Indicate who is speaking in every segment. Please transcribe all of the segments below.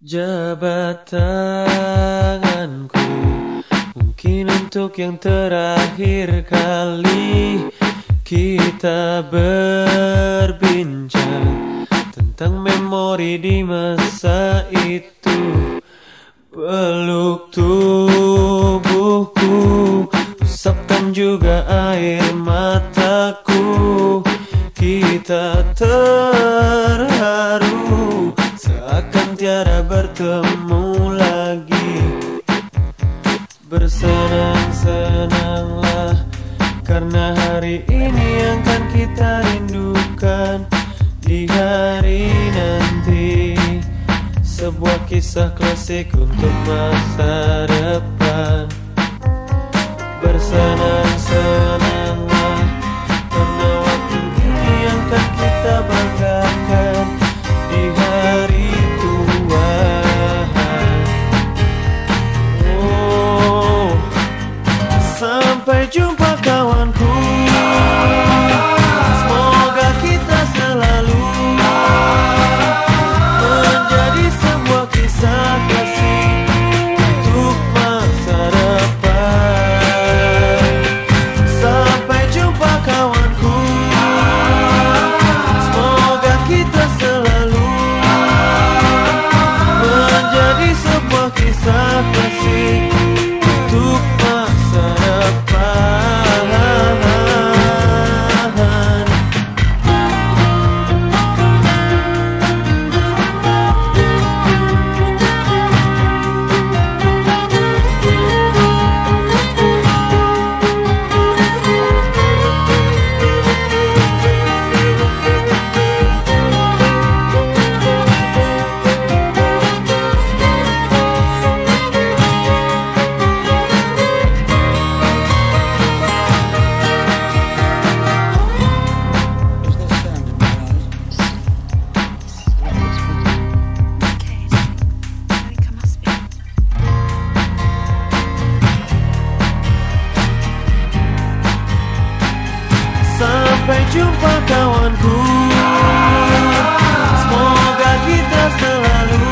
Speaker 1: Jabat tanganku Mungkin untuk yang terakhir kali Kita berbincang Tentang memori di masa itu. Peluk tubuhku Usapkan juga air mataku. Kita terharu tiada bertemu lagi. Bersenang-senanglah Karena hari ini yang kan kita rindukan Di hari nanti. Sebuah kisah klasik untuk masa depan. Bersenang-senanglah jumpa kawanku Sampai jumpa kawanku. Semoga kita selalu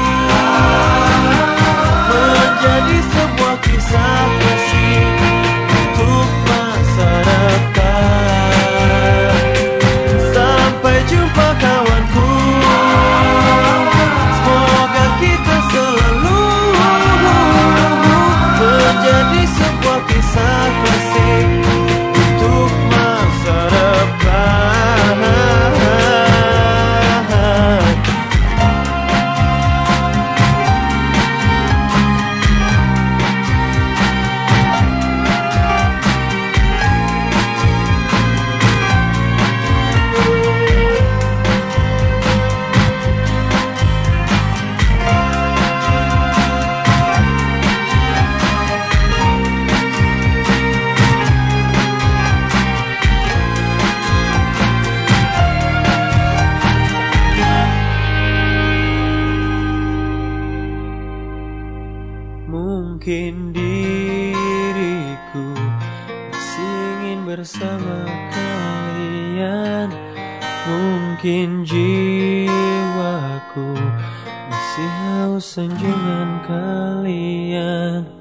Speaker 1: Mungkin diriku masih ingin bersama kalian. Mungkin jiwaku masih haus sanjungan kalian